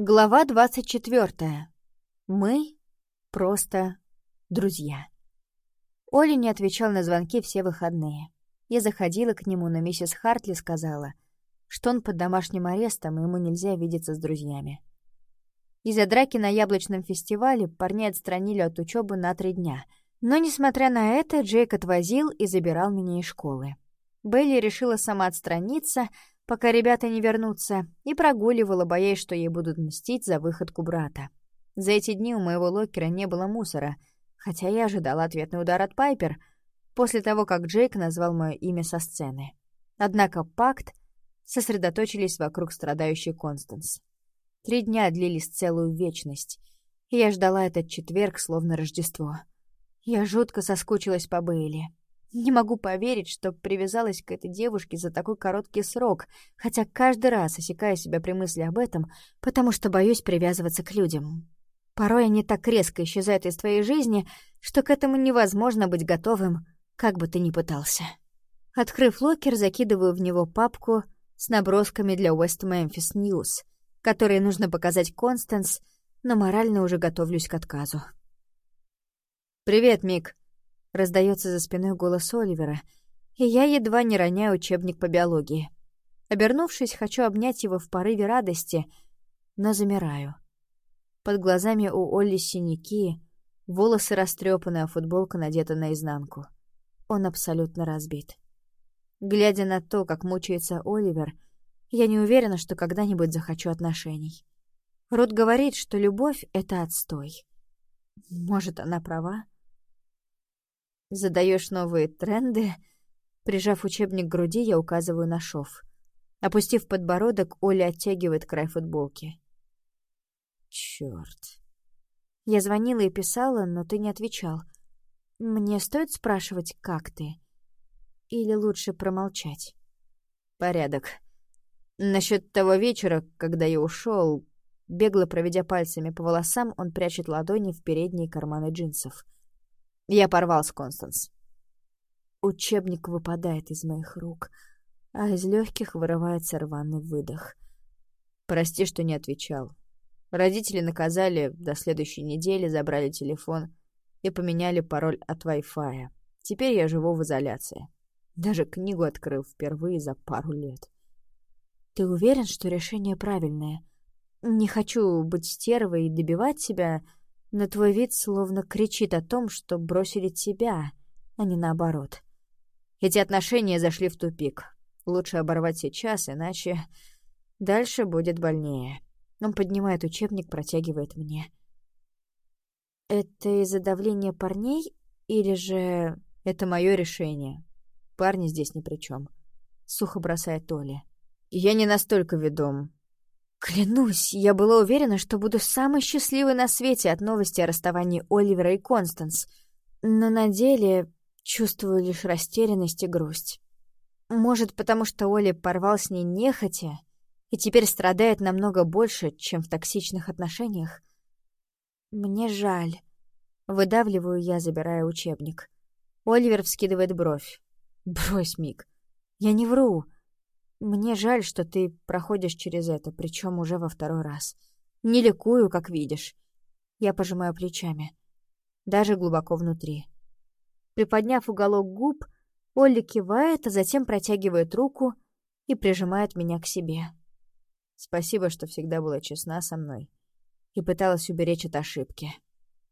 Глава 24. Мы просто друзья. Оля не отвечал на звонки все выходные. Я заходила к нему, но миссис Хартли сказала, что он под домашним арестом, и ему нельзя видеться с друзьями. Из-за драки на яблочном фестивале парней отстранили от учебы на три дня. Но, несмотря на это, Джейк отвозил и забирал меня из школы. Белли решила сама отстраниться, пока ребята не вернутся, и прогуливала, боясь, что ей будут мстить за выходку брата. За эти дни у моего локера не было мусора, хотя я ожидала ответный удар от Пайпер после того, как Джейк назвал мое имя со сцены. Однако пакт сосредоточились вокруг страдающей Констанс. Три дня длились целую вечность, и я ждала этот четверг словно Рождество. Я жутко соскучилась по Бейли. Не могу поверить, что привязалась к этой девушке за такой короткий срок, хотя каждый раз осекаю себя при мысли об этом, потому что боюсь привязываться к людям. Порой они так резко исчезают из твоей жизни, что к этому невозможно быть готовым, как бы ты ни пытался. Открыв локер, закидываю в него папку с набросками для West Memphis News, которые нужно показать Констанс, но морально уже готовлюсь к отказу. «Привет, Мик», Раздается за спиной голос Оливера, и я едва не роняю учебник по биологии. Обернувшись, хочу обнять его в порыве радости, но замираю. Под глазами у Олли синяки, волосы растрепаны, а футболка надета наизнанку. Он абсолютно разбит. Глядя на то, как мучается Оливер, я не уверена, что когда-нибудь захочу отношений. Рут говорит, что любовь — это отстой. Может, она права? Задаешь новые тренды. Прижав учебник к груди, я указываю на шов. Опустив подбородок, Оля оттягивает край футболки. Чёрт. Я звонила и писала, но ты не отвечал. Мне стоит спрашивать, как ты? Или лучше промолчать? Порядок. Насчет того вечера, когда я ушел, бегло проведя пальцами по волосам, он прячет ладони в передние карманы джинсов — я порвал с Констанс. Учебник выпадает из моих рук, а из легких вырывается рваный выдох. Прости, что не отвечал. Родители наказали до следующей недели, забрали телефон и поменяли пароль от Wi-Fi. Теперь я живу в изоляции. Даже книгу открыл впервые за пару лет. Ты уверен, что решение правильное? Не хочу быть стервой и добивать тебя, но твой вид словно кричит о том, что бросили тебя, а не наоборот. Эти отношения зашли в тупик. Лучше оборвать сейчас, иначе дальше будет больнее. Он поднимает учебник, протягивает мне. Это из-за давления парней или же это мое решение? Парни здесь ни при чем. Сухо бросает Толя. Я не настолько ведом, Клянусь, я была уверена, что буду самой счастливой на свете от новости о расставании Оливера и Констанс, но на деле чувствую лишь растерянность и грусть. Может, потому что Оли порвал с ней нехотя и теперь страдает намного больше, чем в токсичных отношениях? Мне жаль. Выдавливаю я, забирая учебник. Оливер вскидывает бровь. Брось, Мик. Я не вру. Мне жаль, что ты проходишь через это, причем уже во второй раз. Не ликую, как видишь. Я пожимаю плечами. Даже глубоко внутри. Приподняв уголок губ, Олли кивает, а затем протягивает руку и прижимает меня к себе. Спасибо, что всегда была честна со мной и пыталась уберечь от ошибки.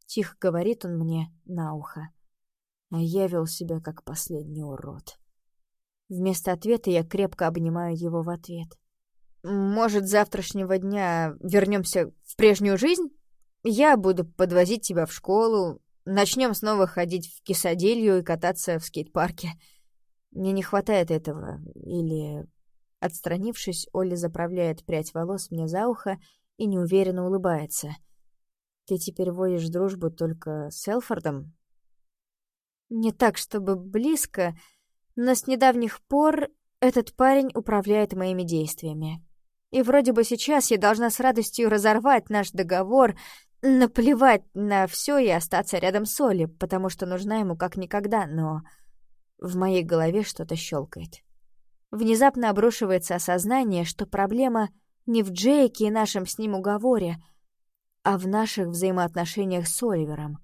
Тихо говорит он мне на ухо. А я вел себя как последний урод. Вместо ответа я крепко обнимаю его в ответ. «Может, завтрашнего дня вернемся в прежнюю жизнь? Я буду подвозить тебя в школу, начнем снова ходить в кисаделью и кататься в скейт-парке. Мне не хватает этого. Или...» Отстранившись, Оля заправляет прядь волос мне за ухо и неуверенно улыбается. «Ты теперь водишь дружбу только с Элфордом?» «Не так, чтобы близко...» Но с недавних пор этот парень управляет моими действиями. И вроде бы сейчас я должна с радостью разорвать наш договор, наплевать на все и остаться рядом с Оли, потому что нужна ему как никогда, но в моей голове что-то щелкает. Внезапно обрушивается осознание, что проблема Не в Джейке и нашем с ним уговоре, а в наших взаимоотношениях с Оливером.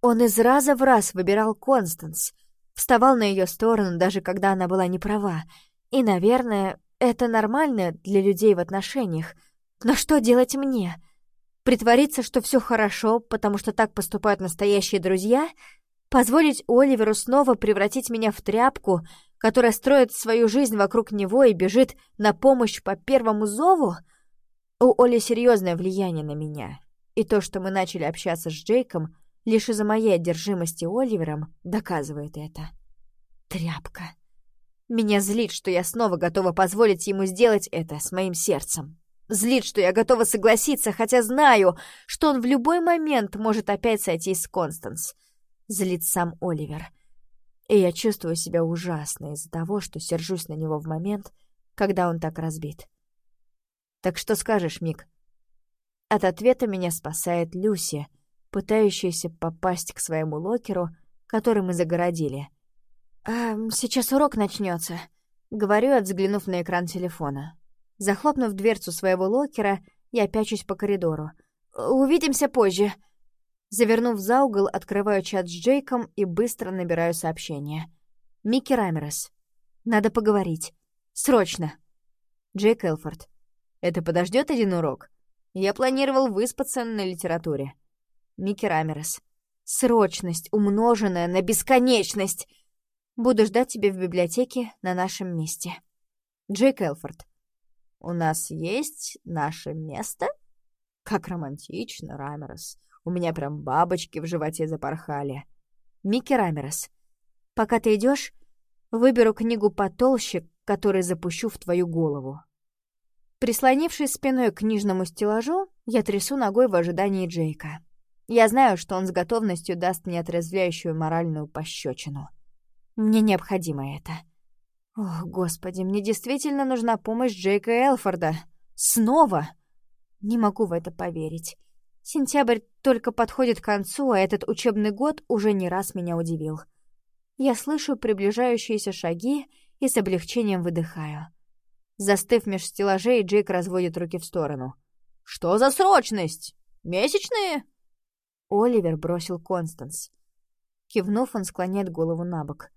Он из раза в раз выбирал Констанс, вставал на ее сторону, даже когда она была не права. И, наверное, это нормально для людей в отношениях. Но что делать мне? Притвориться, что все хорошо, потому что так поступают настоящие друзья? Позволить Оливеру снова превратить меня в тряпку, которая строит свою жизнь вокруг него и бежит на помощь по первому зову? У Оли серьезное влияние на меня. И то, что мы начали общаться с Джейком, лишь из-за моей одержимости Оливером, доказывает это. Тряпка. Меня злит, что я снова готова позволить ему сделать это с моим сердцем. Злит, что я готова согласиться, хотя знаю, что он в любой момент может опять сойти с Констанс. Злит сам Оливер. И я чувствую себя ужасно из-за того, что сержусь на него в момент, когда он так разбит. «Так что скажешь, Мик?» От ответа меня спасает Люси, пытающаяся попасть к своему локеру, который мы загородили. «А, сейчас урок начнется, говорю взглянув на экран телефона. Захлопнув дверцу своего локера, я пячусь по коридору. «Увидимся позже!» Завернув за угол, открываю чат с Джейком и быстро набираю сообщение. «Микки Рамерес. Надо поговорить. Срочно!» Джейк Элфорд. «Это подождет один урок? Я планировал выспаться на литературе». Микки Рамерес. «Срочность, умноженная на бесконечность!» Буду ждать тебя в библиотеке на нашем месте. Джейк Элфорд. «У нас есть наше место?» «Как романтично, Рамерос. У меня прям бабочки в животе запорхали». «Микки Рамерос, пока ты идешь, выберу книгу потолще, который запущу в твою голову». Прислонившись спиной к книжному стеллажу, я трясу ногой в ожидании Джейка. Я знаю, что он с готовностью даст мне отрезвляющую моральную пощечину. Мне необходимо это. Ох, господи, мне действительно нужна помощь Джейка Элфорда. Снова! Не могу в это поверить. Сентябрь только подходит к концу, а этот учебный год уже не раз меня удивил. Я слышу приближающиеся шаги и с облегчением выдыхаю. Застыв меж стеллажей, Джейк разводит руки в сторону. «Что за срочность? Месячные?» Оливер бросил Констанс. Кивнув, он склоняет голову на бок.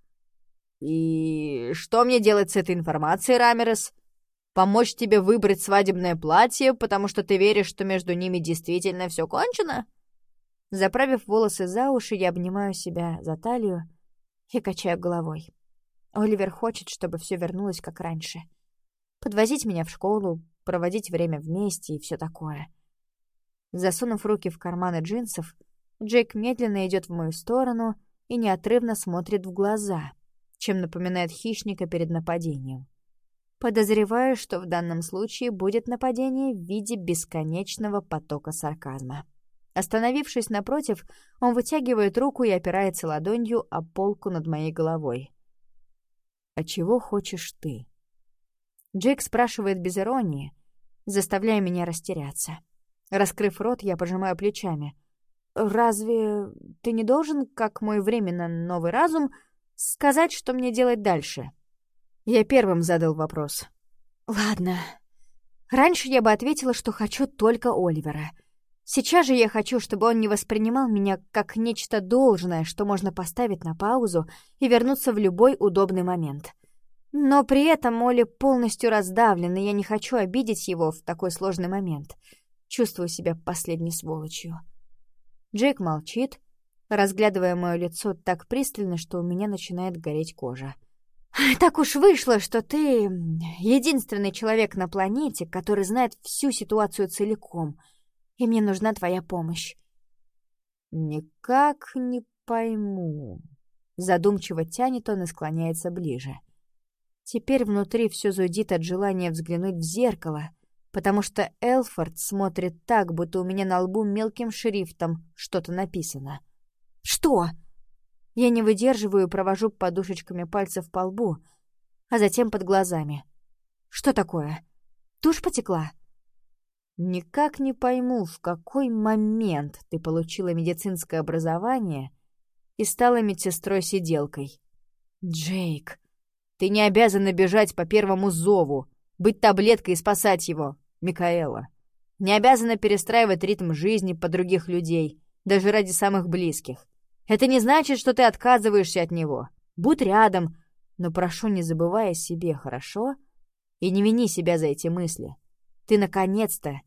«И что мне делать с этой информацией, Рамерес? Помочь тебе выбрать свадебное платье, потому что ты веришь, что между ними действительно все кончено?» Заправив волосы за уши, я обнимаю себя за талию и качаю головой. Оливер хочет, чтобы все вернулось как раньше. Подвозить меня в школу, проводить время вместе и все такое. Засунув руки в карманы джинсов, Джейк медленно идет в мою сторону и неотрывно смотрит в глаза — чем напоминает хищника перед нападением. Подозреваю, что в данном случае будет нападение в виде бесконечного потока сарказма. Остановившись напротив, он вытягивает руку и опирается ладонью о полку над моей головой. «А чего хочешь ты?» Джейк спрашивает без иронии, заставляя меня растеряться. Раскрыв рот, я пожимаю плечами. «Разве ты не должен, как мой временно новый разум, Сказать, что мне делать дальше? Я первым задал вопрос. Ладно. Раньше я бы ответила, что хочу только Оливера. Сейчас же я хочу, чтобы он не воспринимал меня как нечто должное, что можно поставить на паузу и вернуться в любой удобный момент. Но при этом Оли полностью раздавлен, и я не хочу обидеть его в такой сложный момент. Чувствую себя последней сволочью. Джейк молчит, разглядывая мое лицо так пристально, что у меня начинает гореть кожа. «Так уж вышло, что ты единственный человек на планете, который знает всю ситуацию целиком, и мне нужна твоя помощь». «Никак не пойму». Задумчиво тянет он и склоняется ближе. Теперь внутри все зудит от желания взглянуть в зеркало, потому что Элфорд смотрит так, будто у меня на лбу мелким шрифтом что-то написано — «Что?» Я не выдерживаю и провожу подушечками пальцев по лбу, а затем под глазами. «Что такое? Тушь потекла?» «Никак не пойму, в какой момент ты получила медицинское образование и стала медсестрой-сиделкой. Джейк, ты не обязана бежать по первому зову, быть таблеткой и спасать его. Микаэла. Не обязана перестраивать ритм жизни по других людей, даже ради самых близких. Это не значит, что ты отказываешься от него. Будь рядом, но прошу, не забывай о себе, хорошо? И не вини себя за эти мысли. Ты, наконец-то,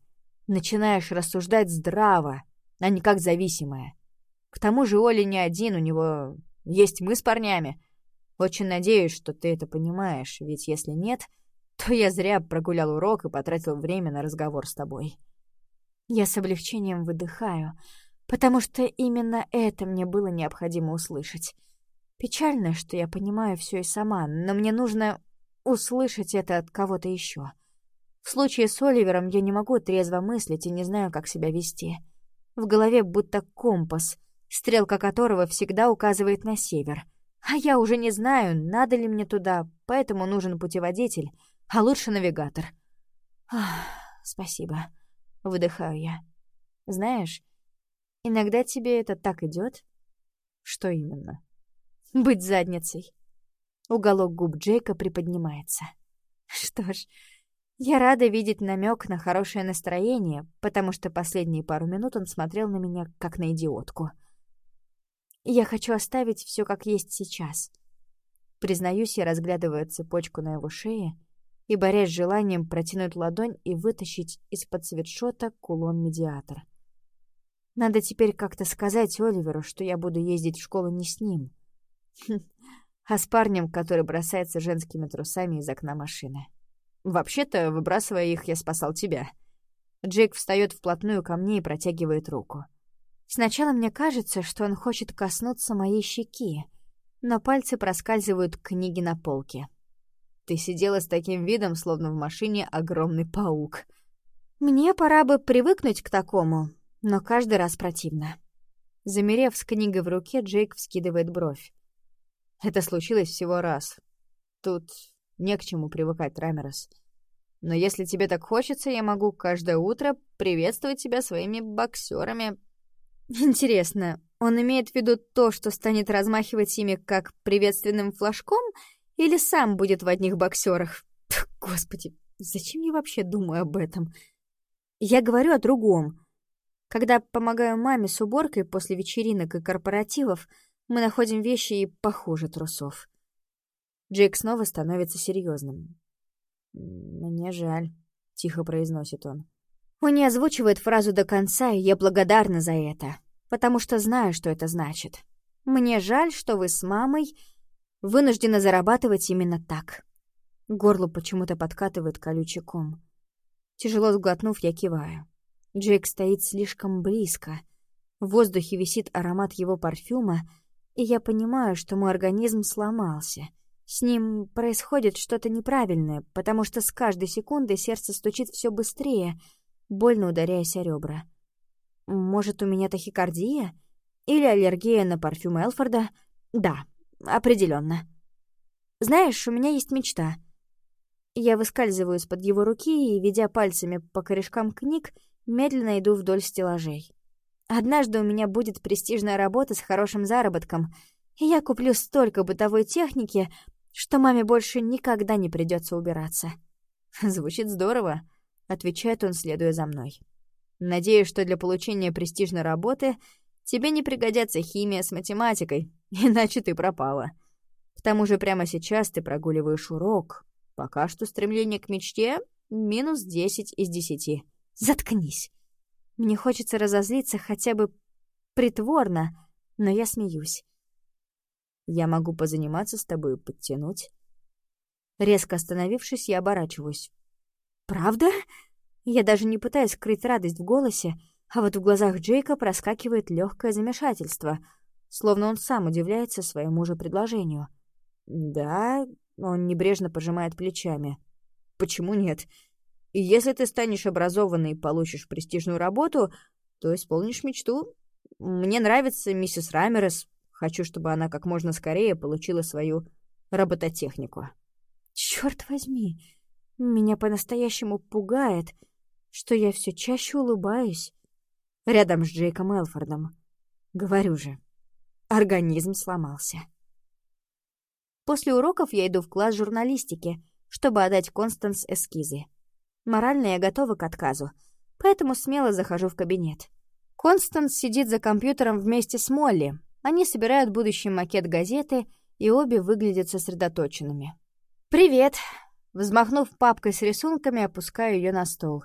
начинаешь рассуждать здраво, а не как зависимая. К тому же Оля не один, у него есть мы с парнями. Очень надеюсь, что ты это понимаешь, ведь если нет, то я зря прогулял урок и потратил время на разговор с тобой. Я с облегчением выдыхаю, потому что именно это мне было необходимо услышать. Печально, что я понимаю все и сама, но мне нужно услышать это от кого-то еще. В случае с Оливером я не могу трезво мыслить и не знаю, как себя вести. В голове будто компас, стрелка которого всегда указывает на север. А я уже не знаю, надо ли мне туда, поэтому нужен путеводитель, а лучше навигатор. Ах, спасибо. Выдыхаю я. Знаешь, иногда тебе это так идет. Что именно? Быть задницей. Уголок губ Джейка приподнимается. Что ж, я рада видеть намек на хорошее настроение, потому что последние пару минут он смотрел на меня как на идиотку. Я хочу оставить все как есть сейчас. Признаюсь, я разглядываю цепочку на его шее и борясь с желанием протянуть ладонь и вытащить из-под свитшота кулон-медиатор. Надо теперь как-то сказать Оливеру, что я буду ездить в школу не с ним, а с парнем, который бросается женскими трусами из окна машины. Вообще-то, выбрасывая их, я спасал тебя. Джейк встает вплотную ко мне и протягивает руку. Сначала мне кажется, что он хочет коснуться моей щеки, но пальцы проскальзывают к книге на полке. Ты сидела с таким видом, словно в машине огромный паук. Мне пора бы привыкнуть к такому, но каждый раз противно. Замерев с книгой в руке, Джейк вскидывает бровь. Это случилось всего раз. Тут не к чему привыкать, Рамерос. Но если тебе так хочется, я могу каждое утро приветствовать тебя своими боксерами. Интересно, он имеет в виду то, что станет размахивать ими как приветственным флажком, или сам будет в одних боксерах? Господи, зачем я вообще думаю об этом? Я говорю о другом. Когда помогаю маме с уборкой после вечеринок и корпоративов, мы находим вещи и похуже трусов. Джейк снова становится серьезным. «Мне жаль», — тихо произносит он. Он не озвучивает фразу до конца, и я благодарна за это, потому что знаю, что это значит. Мне жаль, что вы с мамой вынуждены зарабатывать именно так. Горло почему-то подкатывает колючий ком. Тяжело сглотнув, я киваю. Джейк стоит слишком близко. В воздухе висит аромат его парфюма, и я понимаю, что мой организм сломался — с ним происходит что-то неправильное, потому что с каждой секундой сердце стучит все быстрее, больно ударяясь о ребра. Может, у меня тахикардия? Или аллергия на парфюм Элфорда? Да, определенно. Знаешь, у меня есть мечта. Я выскальзываю из-под его руки и, ведя пальцами по корешкам книг, медленно иду вдоль стеллажей. Однажды у меня будет престижная работа с хорошим заработком, и я куплю столько бытовой техники, что маме больше никогда не придется убираться. Звучит здорово, отвечает он, следуя за мной. Надеюсь, что для получения престижной работы тебе не пригодятся химия с математикой, иначе ты пропала. К тому же прямо сейчас ты прогуливаешь урок. Пока что стремление к мечте — минус десять из десяти. Заткнись. Мне хочется разозлиться хотя бы притворно, но я смеюсь. Я могу позаниматься с тобой и подтянуть. Резко остановившись, я оборачиваюсь. «Правда?» Я даже не пытаюсь скрыть радость в голосе, а вот в глазах Джейка проскакивает легкое замешательство, словно он сам удивляется своему же предложению. «Да...» — он небрежно пожимает плечами. «Почему нет? И если ты станешь образованной и получишь престижную работу, то исполнишь мечту. Мне нравится миссис Рамерес, Хочу, чтобы она как можно скорее получила свою робототехнику. Черт возьми, меня по-настоящему пугает, что я все чаще улыбаюсь рядом с Джейком Элфордом. Говорю же, организм сломался. После уроков я иду в класс журналистики, чтобы отдать Констанс эскизы. Морально я готова к отказу, поэтому смело захожу в кабинет. Констанс сидит за компьютером вместе с Молли. Они собирают будущий макет газеты, и обе выглядят сосредоточенными. «Привет!» Взмахнув папкой с рисунками, опускаю ее на стол.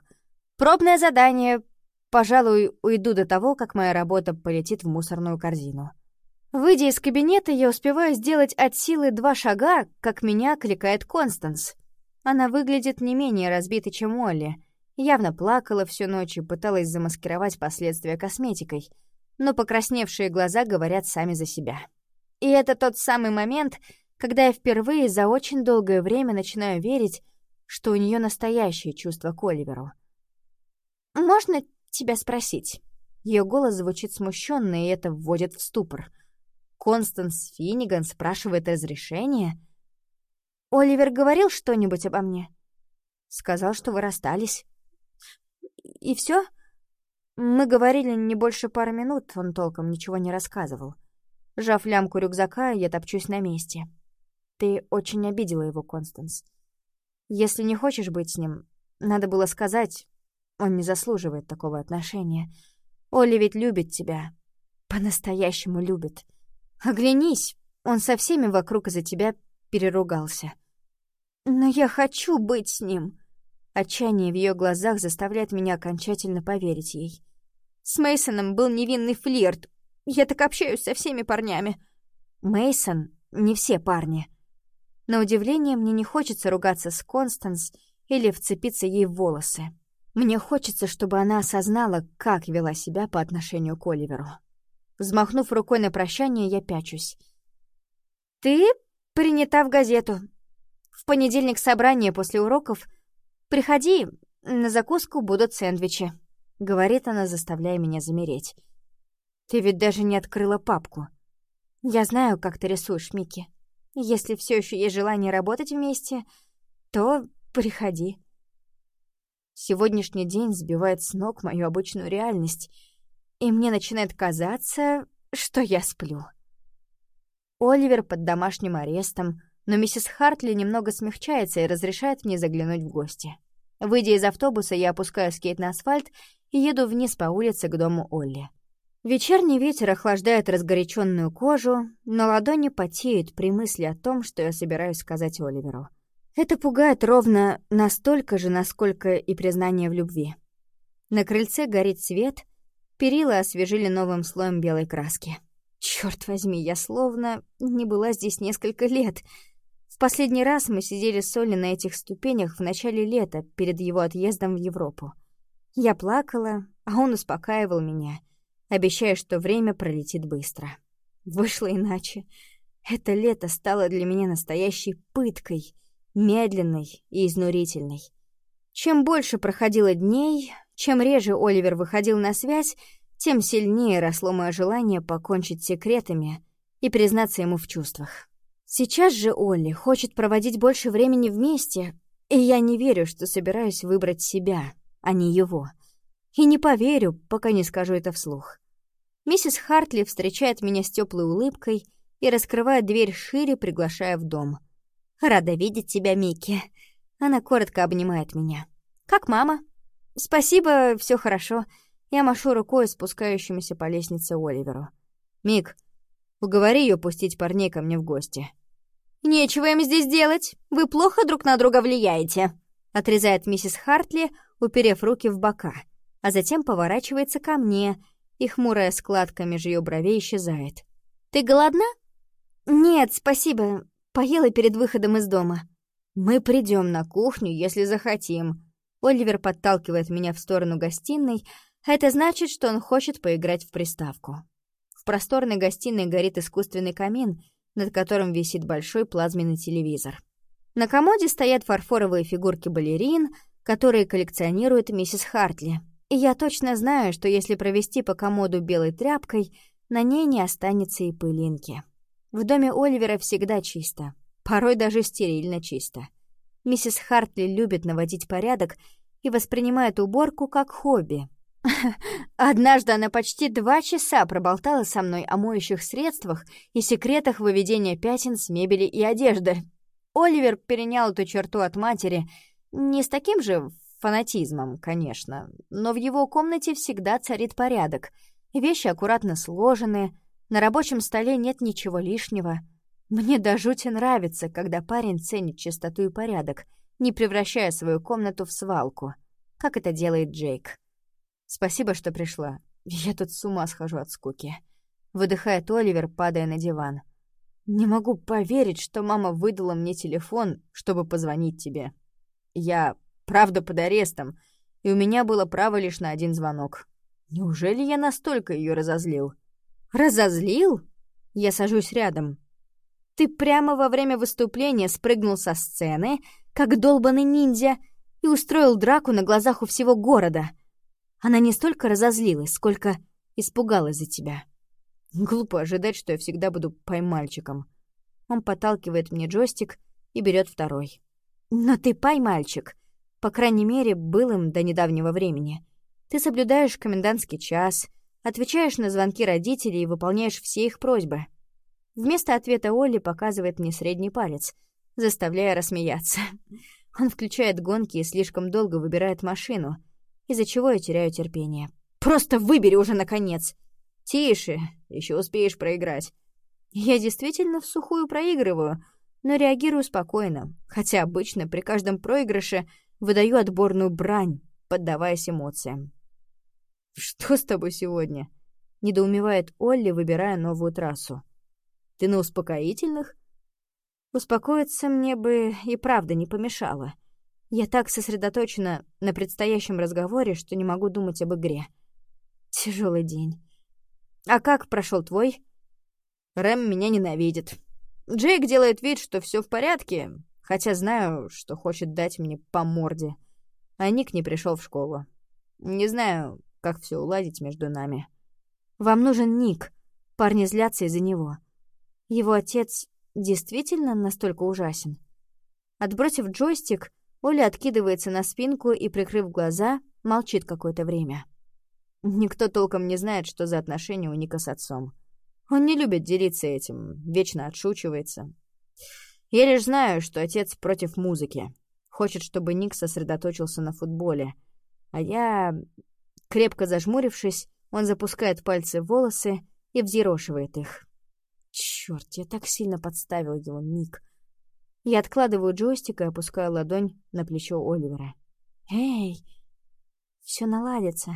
«Пробное задание. Пожалуй, уйду до того, как моя работа полетит в мусорную корзину». Выйдя из кабинета, я успеваю сделать от силы два шага, как меня кликает Констанс. Она выглядит не менее разбитой, чем Молли. Явно плакала всю ночь и пыталась замаскировать последствия косметикой. Но покрасневшие глаза говорят сами за себя. И это тот самый момент, когда я впервые за очень долгое время начинаю верить, что у нее настоящее чувство к Оливеру. «Можно тебя спросить?» Ее голос звучит смущенно, и это вводит в ступор — Констанс Финниган спрашивает разрешение? Оливер говорил что-нибудь обо мне? Сказал, что вы расстались. И все? Мы говорили не больше пары минут, он толком ничего не рассказывал. Жав лямку рюкзака, я топчусь на месте. Ты очень обидела его, Констанс. Если не хочешь быть с ним, надо было сказать, он не заслуживает такого отношения. Оли ведь любит тебя. По-настоящему любит. Оглянись, он со всеми вокруг из-за тебя переругался. Но я хочу быть с ним. Отчаяние в ее глазах заставляет меня окончательно поверить ей. С Мейсоном был невинный флирт. Я так общаюсь со всеми парнями. Мейсон не все парни. На удивление, мне не хочется ругаться с Констанс или вцепиться ей в волосы. Мне хочется, чтобы она осознала, как вела себя по отношению к Оливеру. Взмахнув рукой на прощание, я пячусь. «Ты принята в газету. В понедельник собрание после уроков. Приходи, на закуску будут сэндвичи», — говорит она, заставляя меня замереть. «Ты ведь даже не открыла папку. Я знаю, как ты рисуешь, Микки. Если все еще есть желание работать вместе, то приходи». Сегодняшний день сбивает с ног мою обычную реальность — и мне начинает казаться, что я сплю. Оливер под домашним арестом, но миссис Хартли немного смягчается и разрешает мне заглянуть в гости. Выйдя из автобуса, я опускаю скейт на асфальт и еду вниз по улице к дому Олли. Вечерний ветер охлаждает разгоряченную кожу, но ладони потеют при мысли о том, что я собираюсь сказать Оливеру. Это пугает ровно настолько же, насколько и признание в любви. На крыльце горит свет, Перила освежили новым слоем белой краски. Черт возьми, я словно не была здесь несколько лет. В последний раз мы сидели с Олли на этих ступенях в начале лета, перед его отъездом в Европу. Я плакала, а он успокаивал меня, обещая, что время пролетит быстро. Вышло иначе. Это лето стало для меня настоящей пыткой, медленной и изнурительной. Чем больше проходило дней, чем реже Оливер выходил на связь, тем сильнее росло мое желание покончить секретами и признаться ему в чувствах. Сейчас же Олли хочет проводить больше времени вместе, и я не верю, что собираюсь выбрать себя, а не его. И не поверю, пока не скажу это вслух. Миссис Хартли встречает меня с теплой улыбкой и раскрывает дверь шире, приглашая в дом. «Рада видеть тебя, Микки». Она коротко обнимает меня. «Как мама?» «Спасибо, все хорошо». Я машу рукой спускающемуся по лестнице Оливеру. «Мик, уговори ее пустить парней ко мне в гости». «Нечего им здесь делать. Вы плохо друг на друга влияете», — отрезает миссис Хартли, уперев руки в бока, а затем поворачивается ко мне, и хмурая складка меж ее бровей исчезает. «Ты голодна?» «Нет, спасибо. Поела перед выходом из дома». «Мы придем на кухню, если захотим», Оливер подталкивает меня в сторону гостиной, это значит, что он хочет поиграть в приставку. В просторной гостиной горит искусственный камин, над которым висит большой плазменный телевизор. На комоде стоят фарфоровые фигурки балерин, которые коллекционирует миссис Хартли. И я точно знаю, что если провести по комоду белой тряпкой, на ней не останется и пылинки. В доме Оливера всегда чисто, порой даже стерильно чисто. Миссис Хартли любит наводить порядок и воспринимает уборку как хобби. Однажды она почти два часа проболтала со мной о моющих средствах и секретах выведения пятен с мебели и одежды. Оливер перенял эту черту от матери не с таким же фанатизмом, конечно, но в его комнате всегда царит порядок. Вещи аккуратно сложены, на рабочем столе нет ничего лишнего. Мне до жути нравится, когда парень ценит чистоту и порядок, не превращая свою комнату в свалку, как это делает Джейк. Спасибо, что пришла. Я тут с ума схожу от скуки. Выдыхает Оливер, падая на диван. Не могу поверить, что мама выдала мне телефон, чтобы позвонить тебе. Я, правда, под арестом, и у меня было право лишь на один звонок. Неужели я настолько ее разозлил? Разозлил? Я сажусь рядом. Ты прямо во время выступления спрыгнул со сцены, как долбанный ниндзя, и устроил драку на глазах у всего города. Она не столько разозлилась, сколько испугалась за тебя. Глупо ожидать, что я всегда буду поймальчиком. Он подталкивает мне джойстик и берет второй. Но ты поймальчик. По крайней мере, был им до недавнего времени. Ты соблюдаешь комендантский час, отвечаешь на звонки родителей и выполняешь все их просьбы. Вместо ответа Олли показывает мне средний палец, заставляя рассмеяться. Он включает гонки и слишком долго выбирает машину, из-за чего я теряю терпение. «Просто выбери уже, наконец!» «Тише, еще успеешь проиграть». Я действительно в сухую проигрываю, но реагирую спокойно, хотя обычно при каждом проигрыше выдаю отборную брань, поддаваясь эмоциям. «Что с тобой сегодня?» — недоумевает Олли, выбирая новую трассу. «Ты на успокоительных?» Успокоиться мне бы и правда не помешало. Я так сосредоточена на предстоящем разговоре, что не могу думать об игре. Тяжелый день. А как прошел твой? Рэм меня ненавидит. Джейк делает вид, что все в порядке, хотя знаю, что хочет дать мне по морде. А Ник не пришел в школу. Не знаю, как все уладить между нами. Вам нужен Ник. Парни злятся из-за него. Его отец действительно настолько ужасен? Отбросив джойстик, Оля откидывается на спинку и, прикрыв глаза, молчит какое-то время. Никто толком не знает, что за отношения у Ника с отцом. Он не любит делиться этим, вечно отшучивается. Я лишь знаю, что отец против музыки. Хочет, чтобы Ник сосредоточился на футболе. А я, крепко зажмурившись, он запускает пальцы в волосы и взъерошивает их. Черт, я так сильно подставил его, Ник. Я откладываю джойстик и опускаю ладонь на плечо Оливера. «Эй, все наладится.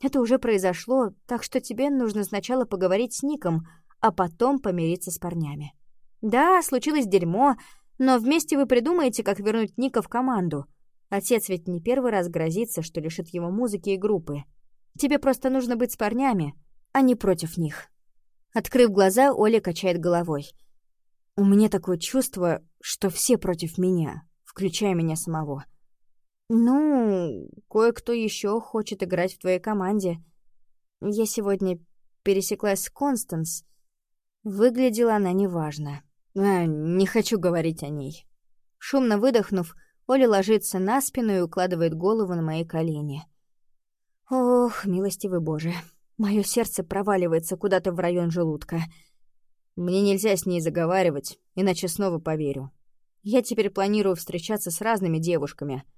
Это уже произошло, так что тебе нужно сначала поговорить с Ником, а потом помириться с парнями. Да, случилось дерьмо, но вместе вы придумаете, как вернуть Ника в команду. Отец ведь не первый раз грозится, что лишит его музыки и группы. Тебе просто нужно быть с парнями, а не против них. Открыв глаза, Оля качает головой. У меня такое чувство, что все против меня, включая меня самого. «Ну, кое-кто еще хочет играть в твоей команде. Я сегодня пересеклась с Констанс. Выглядела она неважно. А, не хочу говорить о ней». Шумно выдохнув, Оля ложится на спину и укладывает голову на мои колени. «Ох, милостивый Боже, мое сердце проваливается куда-то в район желудка. Мне нельзя с ней заговаривать, иначе снова поверю. Я теперь планирую встречаться с разными девушками —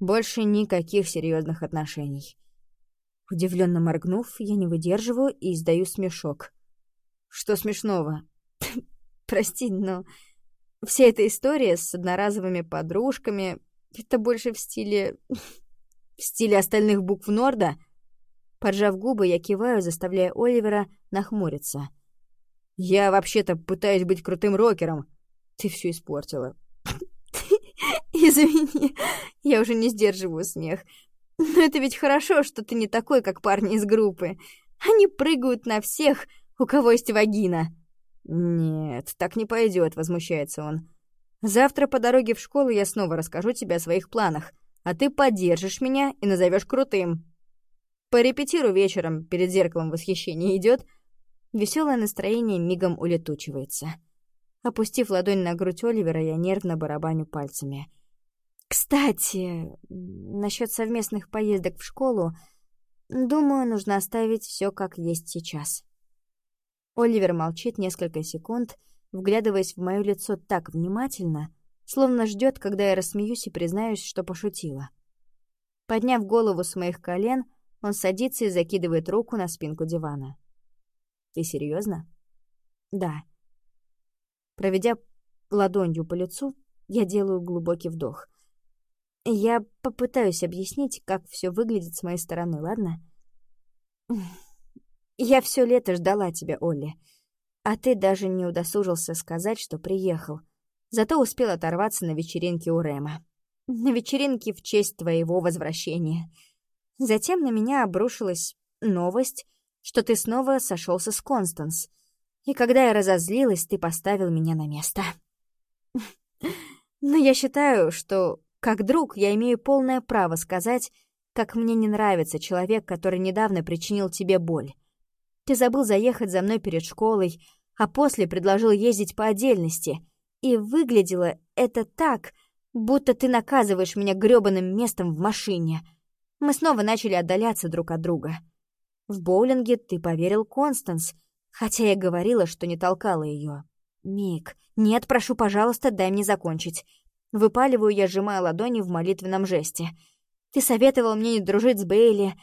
больше никаких серьезных отношений. Удивленно моргнув, я не выдерживаю и издаю смешок. Что смешного? Прости, но вся эта история с одноразовыми подружками — это больше в стиле... в стиле остальных букв Норда. Поджав губы, я киваю, заставляя Оливера нахмуриться. «Я вообще-то пытаюсь быть крутым рокером. Ты все испортила. Извини, я уже не сдерживаю смех. Но это ведь хорошо, что ты не такой, как парни из группы. Они прыгают на всех, у кого есть вагина. Нет, так не пойдет, возмущается он. Завтра по дороге в школу я снова расскажу тебе о своих планах, а ты поддержишь меня и назовешь крутым. Порепетируй вечером, перед зеркалом восхищения идет. Веселое настроение мигом улетучивается. Опустив ладонь на грудь Оливера, я нервно барабаню пальцами — кстати, насчет совместных поездок в школу, думаю, нужно оставить все как есть сейчас. Оливер молчит несколько секунд, вглядываясь в мое лицо так внимательно, словно ждет, когда я рассмеюсь и признаюсь, что пошутила. Подняв голову с моих колен, он садится и закидывает руку на спинку дивана. «Ты серьезно? «Да». Проведя ладонью по лицу, я делаю глубокий вдох. Я попытаюсь объяснить, как все выглядит с моей стороны, ладно? Я все лето ждала тебя, Олли. А ты даже не удосужился сказать, что приехал. Зато успел оторваться на вечеринке у Рэма. На вечеринке в честь твоего возвращения. Затем на меня обрушилась новость, что ты снова сошелся с Констанс. И когда я разозлилась, ты поставил меня на место. Но я считаю, что как друг я имею полное право сказать, как мне не нравится человек, который недавно причинил тебе боль. Ты забыл заехать за мной перед школой, а после предложил ездить по отдельности. И выглядело это так, будто ты наказываешь меня грёбаным местом в машине. Мы снова начали отдаляться друг от друга. В боулинге ты поверил Констанс, хотя я говорила, что не толкала ее. Мик, нет, прошу, пожалуйста, дай мне закончить. Выпаливаю я, сжимая ладони в молитвенном жесте. Ты советовал мне не дружить с Бейли,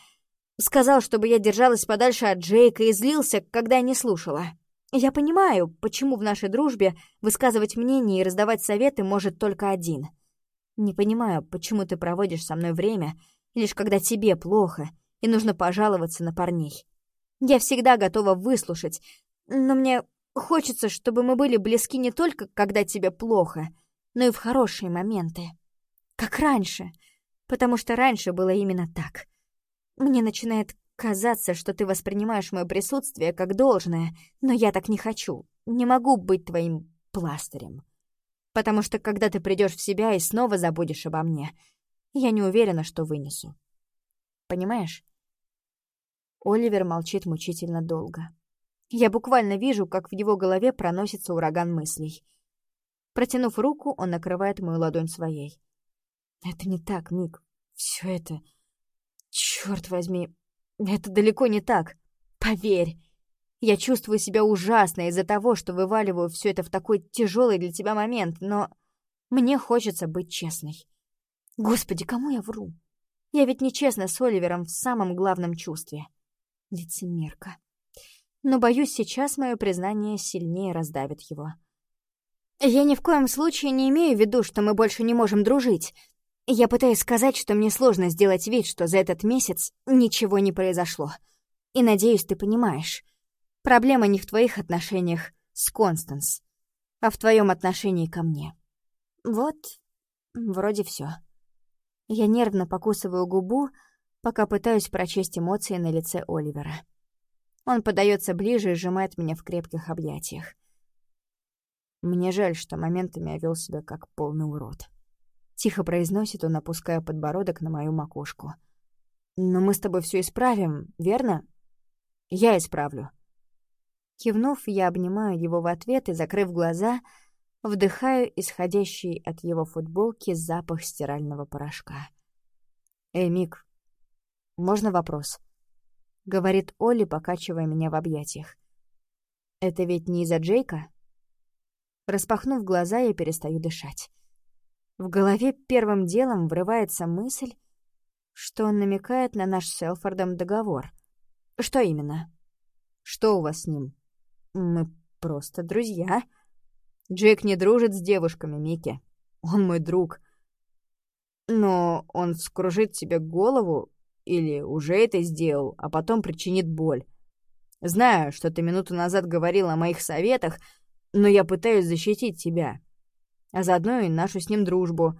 сказал, чтобы я держалась подальше от Джейка и злился, когда я не слушала. Я понимаю, почему в нашей дружбе высказывать мнение и раздавать советы может только один. Не понимаю, почему ты проводишь со мной время, лишь когда тебе плохо и нужно пожаловаться на парней. Я всегда готова выслушать, но мне хочется, чтобы мы были близки не только, когда тебе плохо — но и в хорошие моменты. Как раньше, потому что раньше было именно так. Мне начинает казаться, что ты воспринимаешь мое присутствие как должное, но я так не хочу. Не могу быть твоим пластырем. Потому что когда ты придешь в себя и снова забудешь обо мне, я не уверена, что вынесу. Понимаешь? Оливер молчит мучительно долго. Я буквально вижу, как в его голове проносится ураган мыслей — Протянув руку, он накрывает мою ладонь своей. «Это не так, Мик. Все это... Черт возьми, это далеко не так. Поверь. Я чувствую себя ужасно из-за того, что вываливаю все это в такой тяжелый для тебя момент, но мне хочется быть честной. Господи, кому я вру? Я ведь нечестна с Оливером в самом главном чувстве. Лицемерка. Но, боюсь, сейчас мое признание сильнее раздавит его. Я ни в коем случае не имею в виду, что мы больше не можем дружить. Я пытаюсь сказать, что мне сложно сделать вид, что за этот месяц ничего не произошло. И надеюсь, ты понимаешь. Проблема не в твоих отношениях с Констанс, а в твоем отношении ко мне. Вот, вроде все. Я нервно покусываю губу, пока пытаюсь прочесть эмоции на лице Оливера. Он подается ближе и сжимает меня в крепких объятиях. Мне жаль, что моментами я вел себя как полный урод. Тихо произносит он, опуская подбородок на мою макушку. «Но мы с тобой все исправим, верно?» «Я исправлю». Кивнув, я обнимаю его в ответ и, закрыв глаза, вдыхаю исходящий от его футболки запах стирального порошка. «Эй, Мик, можно вопрос?» — говорит Олли, покачивая меня в объятиях. «Это ведь не из-за Джейка?» Распахнув глаза, я перестаю дышать. В голове первым делом врывается мысль, что он намекает на наш с Селфордом договор. Что именно? Что у вас с ним? Мы просто друзья. Джек не дружит с девушками, Микки. Он мой друг. Но он вскружит тебе голову или уже это сделал, а потом причинит боль. Знаю, что ты минуту назад говорил о моих советах, но я пытаюсь защитить тебя, а заодно и нашу с ним дружбу,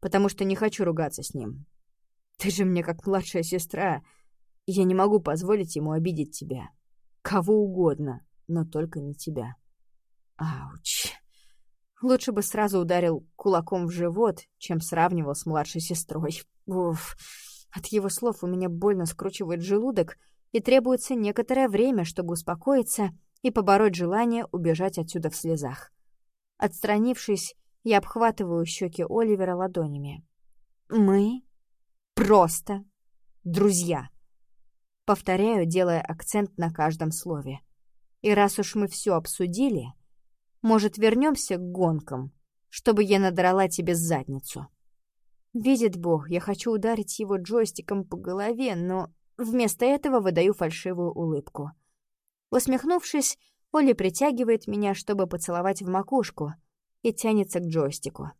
потому что не хочу ругаться с ним. Ты же мне как младшая сестра, я не могу позволить ему обидеть тебя. Кого угодно, но только не тебя. Ауч. Лучше бы сразу ударил кулаком в живот, чем сравнивал с младшей сестрой. Уф. От его слов у меня больно скручивает желудок, и требуется некоторое время, чтобы успокоиться и побороть желание убежать отсюда в слезах. Отстранившись, я обхватываю щеки Оливера ладонями. «Мы просто друзья», — повторяю, делая акцент на каждом слове. «И раз уж мы все обсудили, может, вернемся к гонкам, чтобы я надрала тебе задницу?» Видит Бог, я хочу ударить его джойстиком по голове, но вместо этого выдаю фальшивую улыбку. Усмехнувшись, Оли притягивает меня, чтобы поцеловать в макушку, и тянется к джойстику.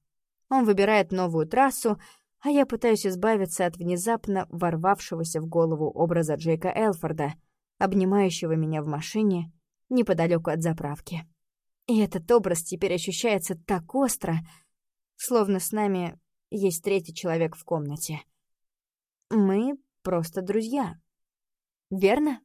Он выбирает новую трассу, а я пытаюсь избавиться от внезапно ворвавшегося в голову образа Джейка Элфорда, обнимающего меня в машине неподалеку от заправки. И этот образ теперь ощущается так остро, словно с нами есть третий человек в комнате. Мы просто друзья. Верно?